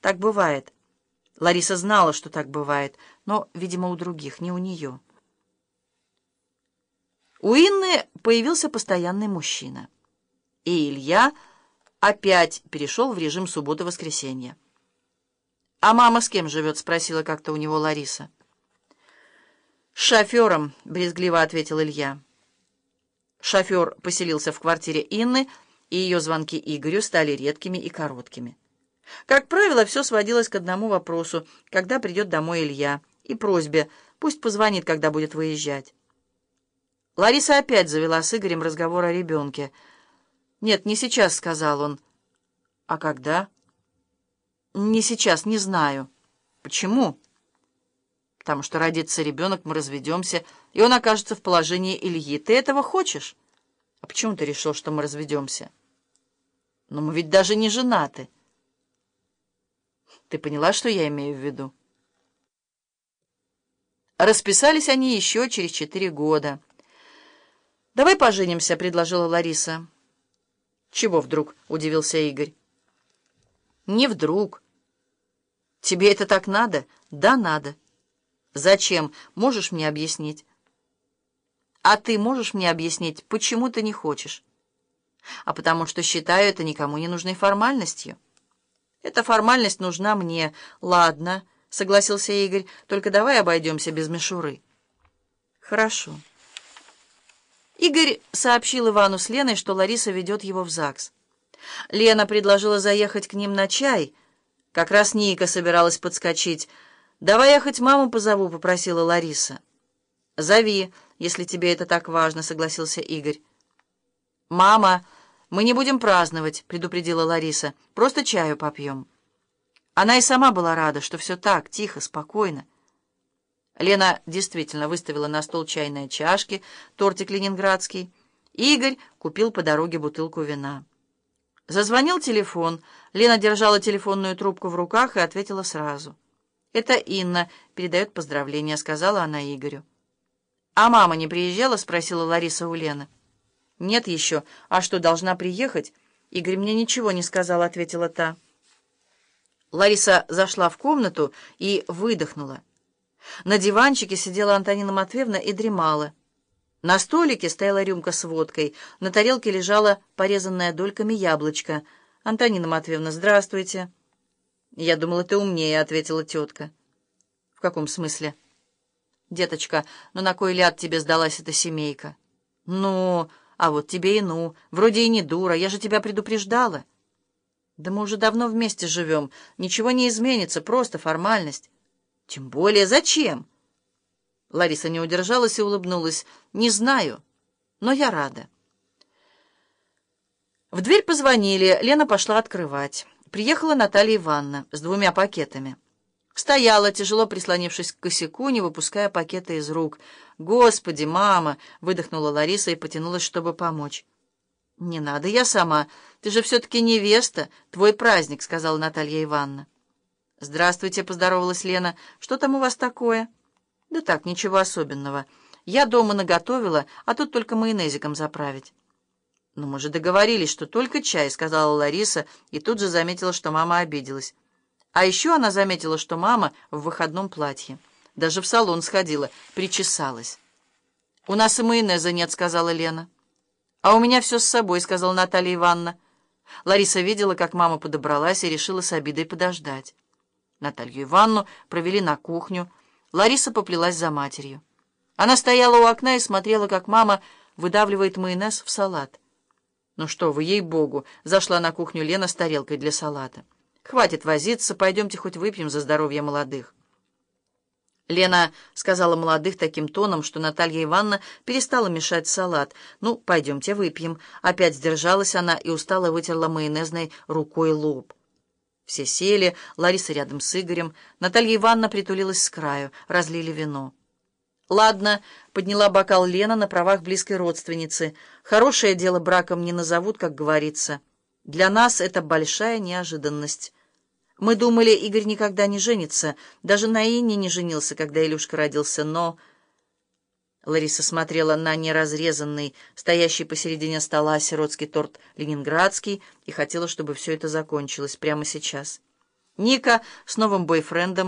Так бывает. Лариса знала, что так бывает, но, видимо, у других, не у нее. У Инны появился постоянный мужчина. И Илья опять перешел в режим субботы-воскресенья. «А мама с кем живет?» — спросила как-то у него Лариса. «С шофером», — брезгливо ответил Илья. Шофер поселился в квартире Инны, и ее звонки Игорю стали редкими и короткими. Как правило, все сводилось к одному вопросу, когда придет домой Илья, и просьбе, пусть позвонит, когда будет выезжать. Лариса опять завела с Игорем разговор о ребенке. «Нет, не сейчас», — сказал он. «А когда?» «Не сейчас, не знаю». «Почему?» «Потому что родится ребенок, мы разведемся, и он окажется в положении Ильи. Ты этого хочешь?» «А почему ты решил, что мы разведемся?» «Но мы ведь даже не женаты». Ты поняла, что я имею в виду? Расписались они еще через четыре года. «Давай поженимся», — предложила Лариса. «Чего вдруг?» — удивился Игорь. «Не вдруг. Тебе это так надо?» «Да, надо». «Зачем? Можешь мне объяснить?» «А ты можешь мне объяснить, почему ты не хочешь?» «А потому что считаю это никому не нужной формальностью». Эта формальность нужна мне. Ладно, согласился Игорь, только давай обойдемся без мишуры. Хорошо. Игорь сообщил Ивану с Леной, что Лариса ведет его в ЗАГС. Лена предложила заехать к ним на чай. Как раз Ника собиралась подскочить. «Давай я хоть маму позову», — попросила Лариса. «Зови, если тебе это так важно», — согласился Игорь. «Мама!» «Мы не будем праздновать», — предупредила Лариса. «Просто чаю попьем». Она и сама была рада, что все так, тихо, спокойно. Лена действительно выставила на стол чайные чашки, тортик ленинградский. Игорь купил по дороге бутылку вина. Зазвонил телефон. Лена держала телефонную трубку в руках и ответила сразу. «Это Инна передает поздравления», — сказала она Игорю. «А мама не приезжала?» — спросила Лариса у Лены. «Нет еще. А что, должна приехать?» «Игорь мне ничего не сказал», — ответила та. Лариса зашла в комнату и выдохнула. На диванчике сидела Антонина Матвеевна и дремала. На столике стояла рюмка с водкой, на тарелке лежала порезанная дольками яблочко. «Антонина Матвеевна, здравствуйте». «Я думала, ты умнее», — ответила тетка. «В каком смысле?» «Деточка, ну на кой ляд тебе сдалась эта семейка?» «Ну...» А вот тебе и ну, вроде и не дура, я же тебя предупреждала. Да мы уже давно вместе живем, ничего не изменится, просто формальность. Тем более зачем? Лариса не удержалась и улыбнулась. Не знаю, но я рада. В дверь позвонили, Лена пошла открывать. Приехала Наталья Ивановна с двумя пакетами. Стояла, тяжело прислонившись к косяку, не выпуская пакета из рук. «Господи, мама!» — выдохнула Лариса и потянулась, чтобы помочь. «Не надо, я сама. Ты же все-таки невеста. Твой праздник», — сказала Наталья Ивановна. «Здравствуйте», — поздоровалась Лена. «Что там у вас такое?» «Да так, ничего особенного. Я дома наготовила, а тут только майонезиком заправить». «Ну, мы же договорились, что только чай», — сказала Лариса, и тут же заметила, что мама обиделась. А еще она заметила, что мама в выходном платье. Даже в салон сходила, причесалась. «У нас и майонеза нет», — сказала Лена. «А у меня все с собой», — сказала Наталья Ивановна. Лариса видела, как мама подобралась и решила с обидой подождать. Наталью Ивановну провели на кухню. Лариса поплелась за матерью. Она стояла у окна и смотрела, как мама выдавливает майонез в салат. «Ну что вы, ей-богу!» — зашла на кухню Лена с тарелкой для салата. «Хватит возиться, пойдемте хоть выпьем за здоровье молодых». Лена сказала молодых таким тоном, что Наталья Ивановна перестала мешать салат. «Ну, пойдемте выпьем». Опять сдержалась она и устало вытерла майонезной рукой лоб. Все сели, Лариса рядом с Игорем. Наталья Ивановна притулилась с краю, разлили вино. «Ладно», — подняла бокал Лена на правах близкой родственницы. «Хорошее дело браком не назовут, как говорится. Для нас это большая неожиданность». Мы думали, Игорь никогда не женится. Даже на Инне не женился, когда Илюшка родился, но... Лариса смотрела на неразрезанный, стоящий посередине стола сиротский торт ленинградский и хотела, чтобы все это закончилось прямо сейчас. Ника с новым бойфрендом